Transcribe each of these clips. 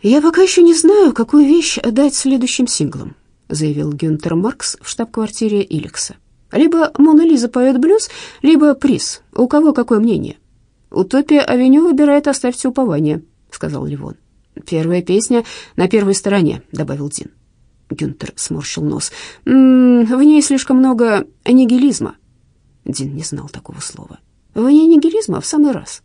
«Я пока еще не знаю, какую вещь дать следующим синглом», заявил Гюнтер Маркс в штаб-квартире Иликса. «Либо Мона Лиза поет блюз, либо приз. У кого какое мнение?» «Утопия-авеню выбирает «Оставьте упование», — сказал Ливон. «Первая песня на первой стороне», — добавил Дин. Гюнтер сморщил нос. «М -м, «В ней слишком много нигилизма». Дин не знал такого слова. «В ней нигилизма в самый раз».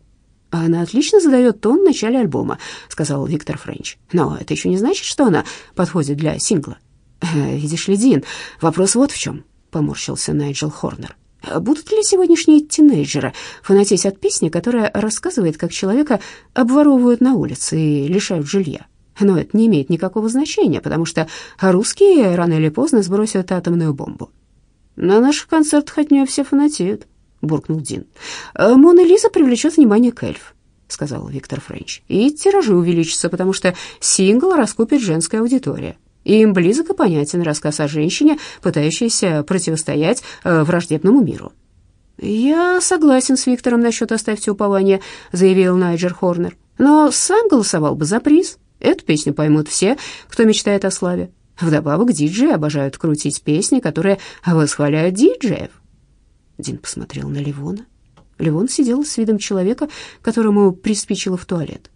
А «Она отлично задает тон в начале альбома», — сказал Виктор Френч. «Но это еще не значит, что она подходит для сингла». «Э, «Видишь ли, Дин, вопрос вот в чем», — поморщился Найджел Хорнер. Будут ли сегодняшние тинейджеры фанатеть от песни, которая рассказывает, как человека обворовывают на улице и лишают жилья? Но это не имеет никакого значения, потому что русские рано или поздно сбросят атомную бомбу. «На наших концертах от нее все фанатеют», — буркнул Дин. «Мона Лиза привлечет внимание к эльф», — сказал Виктор Френч. «И тиражи увеличатся, потому что сингл раскупит женская аудитория. Им близок и понятен рассказ о женщине, пытающейся противостоять э, враждебному миру. «Я согласен с Виктором насчет «Оставьте упование», — заявил Найджер Хорнер. «Но сам голосовал бы за приз. Эту песню поймут все, кто мечтает о славе. Вдобавок диджеи обожают крутить песни, которые восхваляют диджеев». Дин посмотрел на Ливона. Ливон сидел с видом человека, которому приспичило в туалет.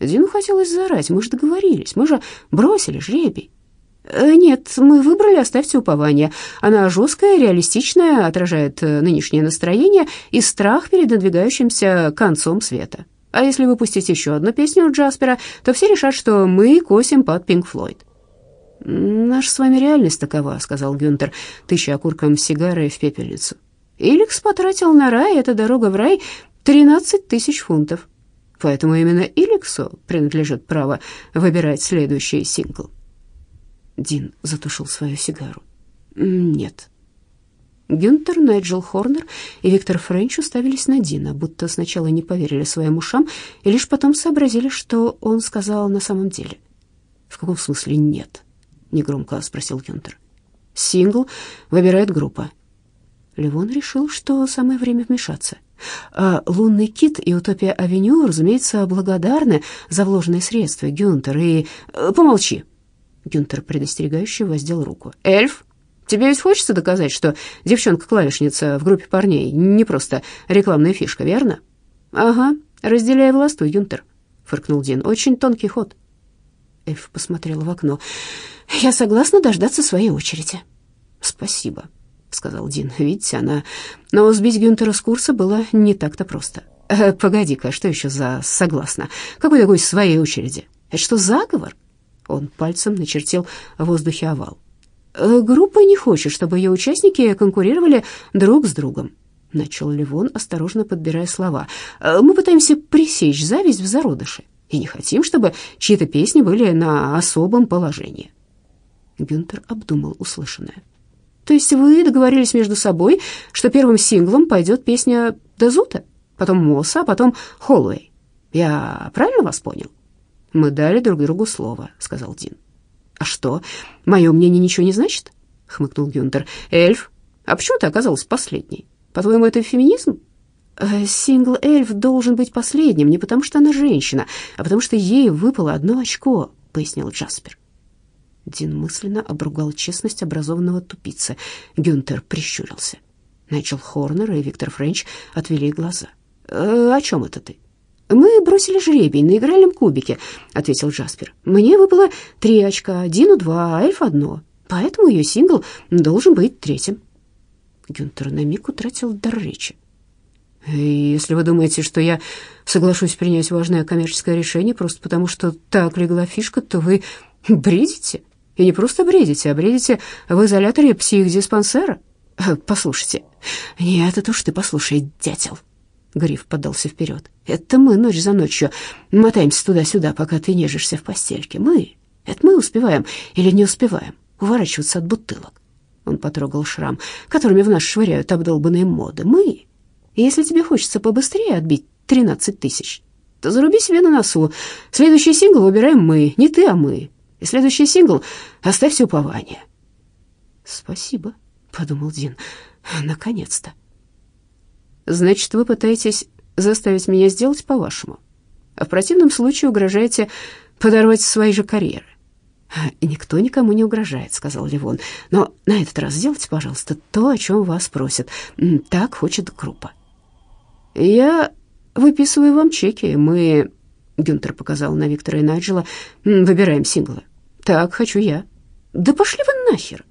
Дину хотелось заорать. «Мы же договорились, мы же бросили жребий». Э, «Нет, мы выбрали «Оставьте упование». Она жесткая, реалистичная, отражает э, нынешнее настроение и страх перед надвигающимся концом света. А если выпустить еще одну песню Джаспера, то все решат, что мы косим под Пинк Флойд». «Наша с вами реальность такова», — сказал Гюнтер, тыча окурком сигары в пепельницу. «Иликс потратил на рай, эта дорога в рай, 13 тысяч фунтов. Поэтому именно Иликсу принадлежит право выбирать следующий сингл». Дин затушил свою сигару. «Нет». Гюнтер, Найджел Хорнер и Виктор Френч уставились на Дина, будто сначала не поверили своим ушам и лишь потом сообразили, что он сказал на самом деле. «В каком смысле нет?» — негромко спросил Гюнтер. «Сингл выбирает группа». Левон решил, что самое время вмешаться. А «Лунный кит» и «Утопия-авеню», разумеется, благодарны за вложенные средства, Гюнтер, и... Э, «Помолчи», Гюнтер предостерегающе воздел руку. «Эльф, тебе ведь хочется доказать, что девчонка-клавишница в группе парней не просто рекламная фишка, верно?» «Ага, разделяя властвуй, Гюнтер», — фыркнул Дин. «Очень тонкий ход». Эльф посмотрела в окно. «Я согласна дождаться своей очереди». «Спасибо», — сказал Дин. «Видите, она...» Но сбить Гюнтера с курса было не так-то просто. «Э, «Погоди-ка, что еще за согласна? Какой такой своей очереди? Это что, заговор?» Он пальцем начертил в воздухе овал. «Э, «Группа не хочет, чтобы ее участники конкурировали друг с другом», — начал Ливон, осторожно подбирая слова. «Э, «Мы пытаемся пресечь зависть в зародыше и не хотим, чтобы чьи-то песни были на особом положении». Гюнтер обдумал услышанное. «То есть вы договорились между собой, что первым синглом пойдет песня Дезута, потом Мосса, а потом Холлоуэй? Я правильно вас понял?» «Мы дали друг другу слово», — сказал Дин. «А что, мое мнение ничего не значит?» — хмыкнул Гюнтер. «Эльф, а почему ты оказалась последней? По-твоему, это феминизм?» «Э, «Сингл эльф должен быть последним не потому, что она женщина, а потому что ей выпало одно очко», — пояснил Джаспер. Дин мысленно обругал честность образованного тупицы. Гюнтер прищурился. Найджел Хорнер и Виктор Френч отвели глаза. «Э, «О чем это ты?» «Мы бросили жребий на игральном кубике», — ответил Джаспер. «Мне выпало три очка, Дину два, а Эльф одно, поэтому ее сингл должен быть третьим». Гюнтер на миг утратил дар речи. «Если вы думаете, что я соглашусь принять важное коммерческое решение просто потому, что так легла фишка, то вы бредите. И не просто бредите, а бредите в изоляторе психдиспансера. Послушайте. Нет, это уж ты послушай, дятел». Гриф подался вперед. «Это мы ночь за ночью мотаемся туда-сюда, пока ты нежишься в постельке. Мы. Это мы успеваем или не успеваем уворачиваться от бутылок». Он потрогал шрам, которыми в нас швыряют обдолбанные моды. «Мы. Если тебе хочется побыстрее отбить тринадцать тысяч, то заруби себе на носу. Следующий сингл выбираем мы, не ты, а мы. И следующий сингл «Оставь упование». «Спасибо», — подумал Дин, — «наконец-то». Значит, вы пытаетесь заставить меня сделать по-вашему. А в противном случае угрожаете подорвать свои же карьеры. «Никто никому не угрожает», — сказал Ливон. «Но на этот раз сделайте, пожалуйста, то, о чем вас просят. Так хочет группа». «Я выписываю вам чеки. Мы...» — Гюнтер показал на Виктора и Найджела. «Выбираем синглы». «Так хочу я». «Да пошли вы нахер!»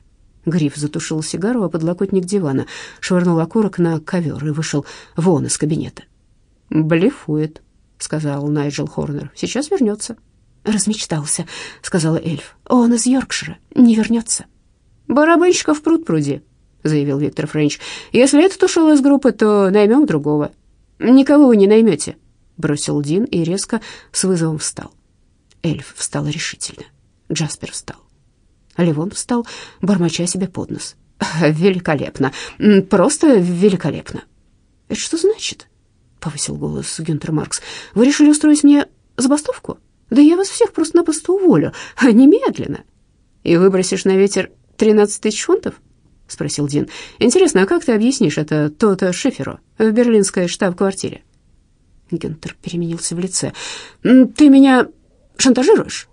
Гриф затушил сигару, а подлокотник дивана швырнул окурок на ковер и вышел вон из кабинета. «Блефует», — сказал Найджел Хорнер. «Сейчас вернется». «Размечтался», — сказала эльф. «Он из Йоркшира, не вернется». «Барабанщиков пруд пруди», — заявил Виктор Френч. «Если этот ушел из группы, то наймем другого». «Никого вы не наймете», — бросил Дин и резко с вызовом встал. Эльф встал решительно. Джаспер встал. Левон встал, бормоча себе под нос. «Великолепно! Просто великолепно!» «Это что значит?» — повысил голос Гюнтер Маркс. «Вы решили устроить мне забастовку?» Да я вас всех просто-напросто уволю, немедленно. И выбросишь на ветер тринадцать тысяч фунтов? Спросил Дин. Интересно, а как ты объяснишь это то-то Шеферу в берлинской штаб-квартире? Гюнтер переменился в лице. Ты меня шантажируешь?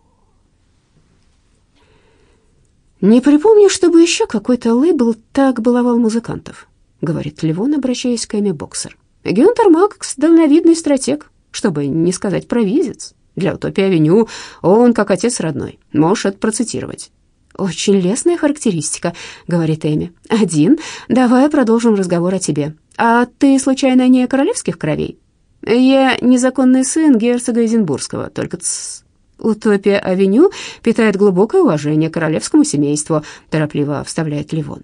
«Не припомню, чтобы еще какой-то лейбл так баловал музыкантов», — говорит Левон, обращаясь к Эми Боксер. «Гюнтер Макс — дальновидный стратег, чтобы не сказать провидец. Для «Утопия-авеню» он как отец родной. Можешь это процитировать. «Очень лестная характеристика», — говорит Эми. «Один, давай продолжим разговор о тебе. А ты, случайно, не королевских кровей?» «Я незаконный сын герцога Эдинбургского, только тс...» «Утопия-авеню питает глубокое уважение к королевскому семейству», — торопливо вставляет Ливон.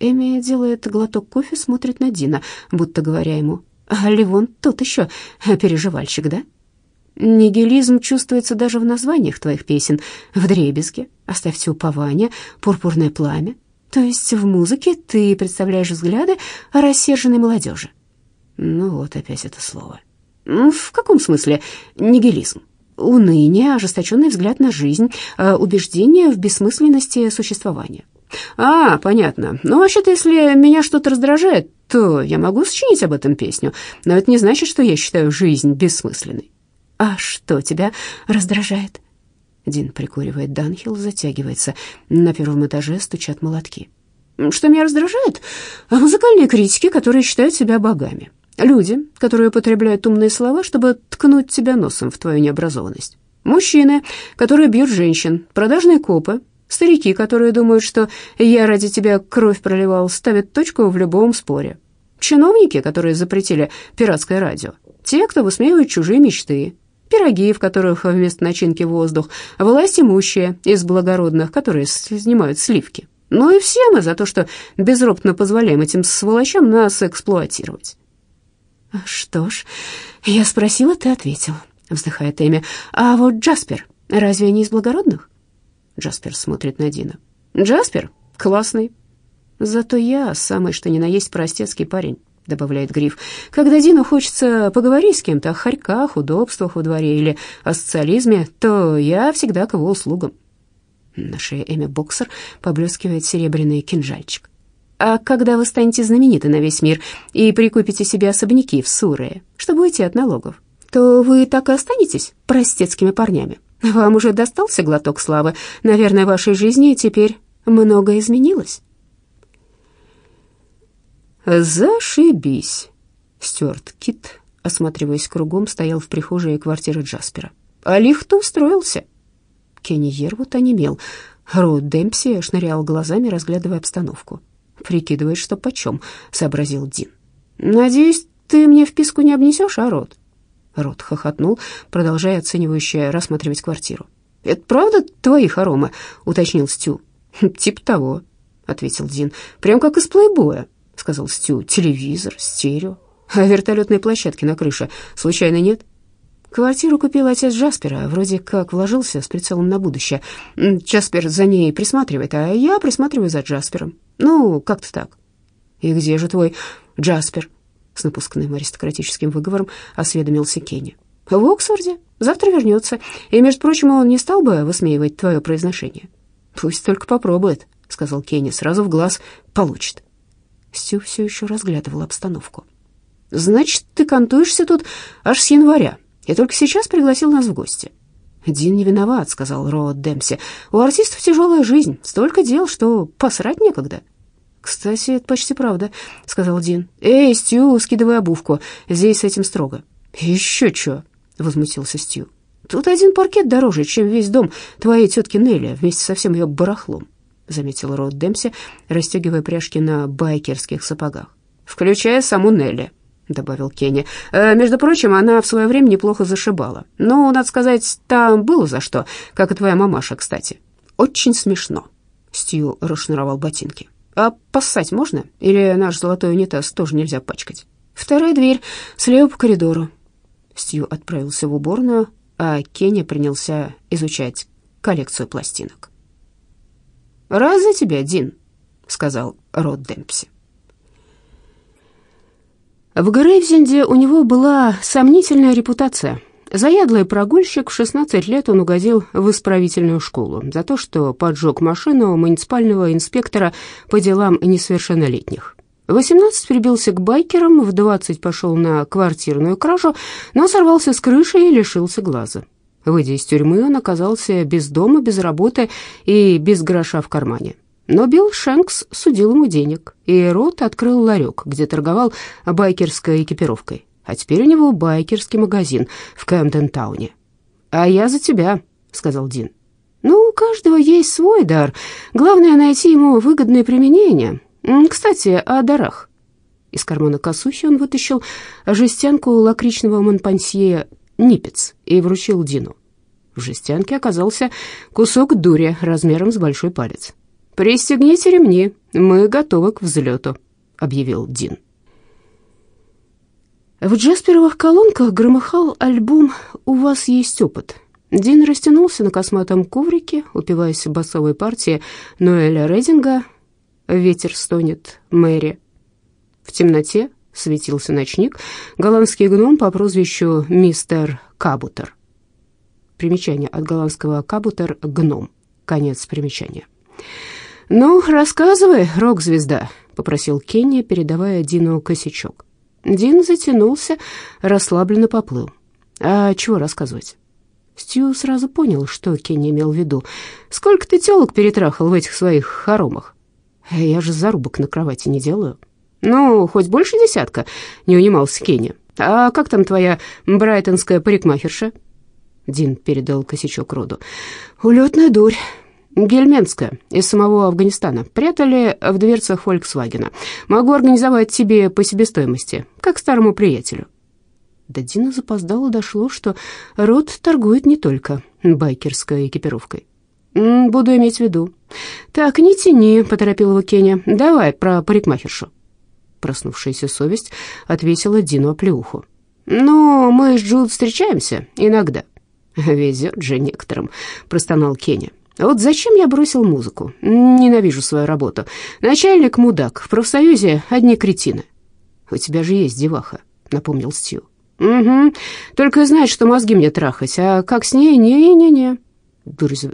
Эми делает глоток кофе, смотрит на Дина, будто говоря ему, «А Ливон тот еще переживальщик, да?» Нигилизм чувствуется даже в названиях твоих песен. В дребезге, оставьте упование, пурпурное пламя. То есть в музыке ты представляешь взгляды рассерженной молодежи. Ну вот опять это слово. В каком смысле нигилизм? Уныние, ожесточенный взгляд на жизнь, э, убеждение в бессмысленности существования. А, понятно. Ну, вообще-то, если меня что-то раздражает, то я могу сочинить об этом песню, но это не значит, что я считаю жизнь бессмысленной. «А что тебя раздражает?» Дин прикуривает Данхилл, затягивается. На первом этаже стучат молотки. «Что меня раздражает? Музыкальные критики, которые считают себя богами. Люди, которые употребляют умные слова, чтобы ткнуть тебя носом в твою необразованность. Мужчины, которые бьют женщин. Продажные копы. Старики, которые думают, что я ради тебя кровь проливал, ставят точку в любом споре. Чиновники, которые запретили пиратское радио. Те, кто высмеивает чужие мечты пироги, в которых вместо начинки воздух, власть имущие из благородных, которые снимают сливки. Ну и все мы за то, что безропотно позволяем этим сволочам нас эксплуатировать. «Что ж, я спросила, ты ответил», — вздыхает Эми. «А вот Джаспер, разве не из благородных?» Джаспер смотрит на Дина. «Джаспер? Классный. Зато я самый что ни на есть простецкий парень. — добавляет Гриф. «Когда Дину хочется поговорить с кем-то о хорьках, удобствах во дворе или о социализме, то я всегда к его услугам». На шее Эми Боксер поблескивает серебряный кинжальчик. «А когда вы станете знамениты на весь мир и прикупите себе особняки в Сурее, чтобы уйти от налогов, то вы так и останетесь простецкими парнями. Вам уже достался глоток славы. Наверное, в вашей жизни теперь многое изменилось». «Зашибись!» Стюарт Кит, осматриваясь кругом, стоял в прихожей квартиры Джаспера. «А лифт устроился!» Кенни Ервуд онемел. Рот Демпси шнырял глазами, разглядывая обстановку. «Прикидывает, что почем», — сообразил Дин. «Надеюсь, ты мне вписку не обнесешь, а, Рот?» Рот хохотнул, продолжая оценивающе рассматривать квартиру. «Это правда твои хоромы?» — уточнил Стю. «Тип того», — ответил Дин. «Прям как из плейбоя». — сказал Стю. «Телевизор, стерео. А вертолетной площадки на крыше случайно нет?» Квартиру купил отец Джаспера, вроде как вложился с прицелом на будущее. Джаспер за ней присматривает, а я присматриваю за Джаспером. Ну, как-то так. «И где же твой Джаспер?» С напускным аристократическим выговором осведомился Кенни. «В Оксфорде. Завтра вернется. И, между прочим, он не стал бы высмеивать твое произношение». «Пусть только попробует», — сказал Кенни. «Сразу в глаз получит». Стю все еще разглядывал обстановку. «Значит, ты кантуешься тут аж с января. Я только сейчас пригласил нас в гости». «Дин не виноват», — сказал Роуд Демпси. «У артистов тяжелая жизнь, столько дел, что посрать некогда». «Кстати, это почти правда», — сказал Дин. «Эй, Стю, скидывай обувку, здесь с этим строго». «Еще что?» — возмутился Стю. «Тут один паркет дороже, чем весь дом твоей тетки Нелли вместе со всем ее барахлом», — заметил Рот Демпси, расстегивая пряжки на байкерских сапогах. «Включая саму Нелли», — добавил Кенни. «Э, «Между прочим, она в свое время неплохо зашибала. Но, надо сказать, там было за что, как и твоя мамаша, кстати. Очень смешно». Стью расшнуровал ботинки. «А поссать можно? Или наш золотой унитаз тоже нельзя пачкать?» «Вторая дверь, слева по коридору». Стью отправился в уборную, а Кенни принялся изучать коллекцию пластинок. «Рад за тебя, Дин», — сказал Рот Демпси. В Грейвзенде у него была сомнительная репутация. Заядлый прогульщик, в 16 лет он угодил в исправительную школу за то, что поджег машину муниципального инспектора по делам несовершеннолетних. В 18 прибился к байкерам, в 20 пошел на квартирную кражу, но сорвался с крыши и лишился глаза. Выйдя из тюрьмы, он оказался без дома, без работы и без гроша в кармане. Но Билл Шенкс судил ему денег, и Рот открыл ларек, где торговал байкерской экипировкой. А теперь у него байкерский магазин в Кэмден-тауне. «А я за тебя», — сказал Дин. «Ну, у каждого есть свой дар. Главное — найти ему выгодное применение. Кстати, о дарах». Из кармана косухи он вытащил жестянку лакричного Монпансье «Ниппец» и вручил Дину. В жестянке оказался кусок дури размером с большой палец. «Пристегните ремни, мы готовы к взлету», — объявил Дин. В джасперовых колонках громыхал альбом «У вас есть опыт». Дин растянулся на косматом коврике, упиваясь басовой партией Ноэля Рединга «Ветер стонет, Мэри». В темноте светился ночник, голландский гном по прозвищу мистер Кабутер. Примечание от голландского «кабутер» — гном. Конец примечания. «Ну, рассказывай, рок-звезда», — попросил Кенни, передавая Дину косячок. Дин затянулся, расслабленно поплыл. «А чего рассказывать?» Стью сразу понял, что Кенни имел в виду. «Сколько ты телок перетрахал в этих своих хоромах?» «Я же зарубок на кровати не делаю». «Ну, хоть больше десятка», — не унимался Кенни. «А как там твоя брайтонская парикмахерша?» Дин передал косячок роду. «Улетная дурь». Гельменская из самого Афганистана. Прятали в дверцах Фольксвагена. Могу организовать тебе по себестоимости, как старому приятелю». До Дина запоздало дошло, что Рот торгует не только байкерской экипировкой. «Буду иметь в виду». «Так, не тяни», — поторопил его Кенни. «Давай про парикмахершу». Проснувшаяся совесть отвесила Дину оплеуху. «Ну, мы с Джуд встречаемся иногда». «Везет же некоторым», — простонал Кенни. Вот зачем я бросил музыку? Ненавижу свою работу. Начальник мудак, в профсоюзе одни кретины. У тебя же есть деваха, напомнил Стью. Угу, только и знает, что мозги мне трахать, а как с ней, не-не-не.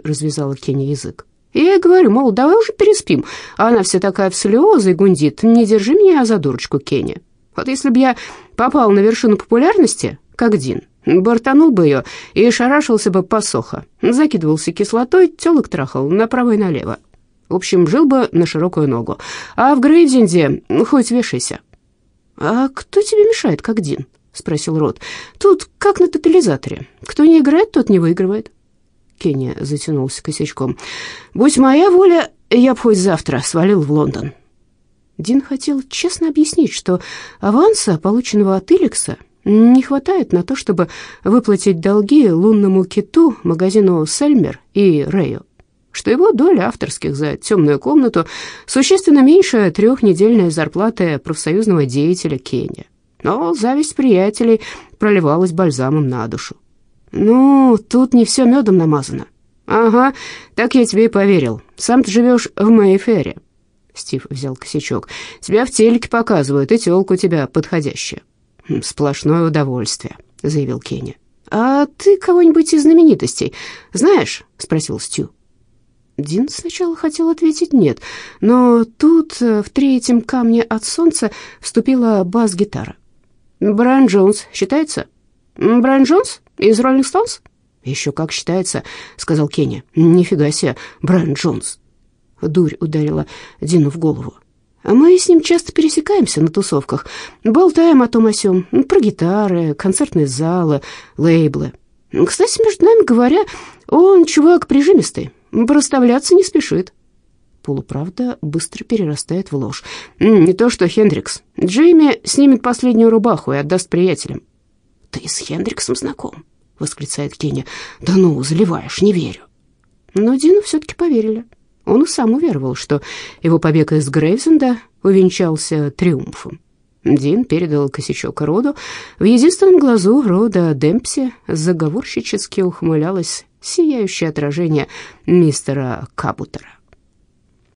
Развязала Кенни язык. Я ей говорю, мол, давай уже переспим. А она вся такая в слезы гундит. Не держи меня за дурочку, Кенни. Вот если бы я попал на вершину популярности, как Дин, Бортанул бы ее и шарашился бы посоха. Закидывался кислотой, телок трахал направо и налево. В общем, жил бы на широкую ногу. А в Грейвзенде хоть вешайся. «А кто тебе мешает, как Дин?» — спросил Рот. «Тут как на тотализаторе. Кто не играет, тот не выигрывает». Кенни затянулся косячком. «Будь моя воля, я б хоть завтра свалил в Лондон». Дин хотел честно объяснить, что аванса, полученного от Иликса, не хватает на то, чтобы выплатить долги лунному киту, магазину Сельмер и Рэю, что его доля авторских за темную комнату существенно меньше трехнедельной зарплаты профсоюзного деятеля Кенни. Но зависть приятелей проливалась бальзамом на душу. «Ну, тут не все медом намазано». «Ага, так я тебе и поверил. Сам ты живешь в Мэйфере». Стив взял косячок. «Тебя в телеке показывают, и телка у тебя подходящая». «Сплошное удовольствие», — заявил Кенни. «А ты кого-нибудь из знаменитостей знаешь?» — спросил Стю. Дин сначала хотел ответить «нет», но тут э, в третьем камне от солнца вступила бас-гитара. «Брайан Джонс считается?» «Брайан Джонс из Роллинг Стоунс?» «Еще как считается», — сказал Кенни. «Нифига себе, Брайан Джонс». Дурь ударила Дину в голову. Мы с ним часто пересекаемся на тусовках, болтаем о том о сём, про гитары, концертные залы, лейблы. Кстати, между нами говоря, он чувак прижимистый, проставляться не спешит. Полуправда быстро перерастает в ложь. Не то что Хендрикс. Джейми снимет последнюю рубаху и отдаст приятелям. «Ты с Хендриксом знаком?» — восклицает Кенни. «Да ну, заливаешь, не верю». Но Дину все-таки поверили. Он и сам уверовал, что его побег из Грейвзенда увенчался триумфом. Дин передал косячок Роду. В единственном глазу Рода Демпси заговорщически ухмылялось сияющее отражение мистера Кабутера.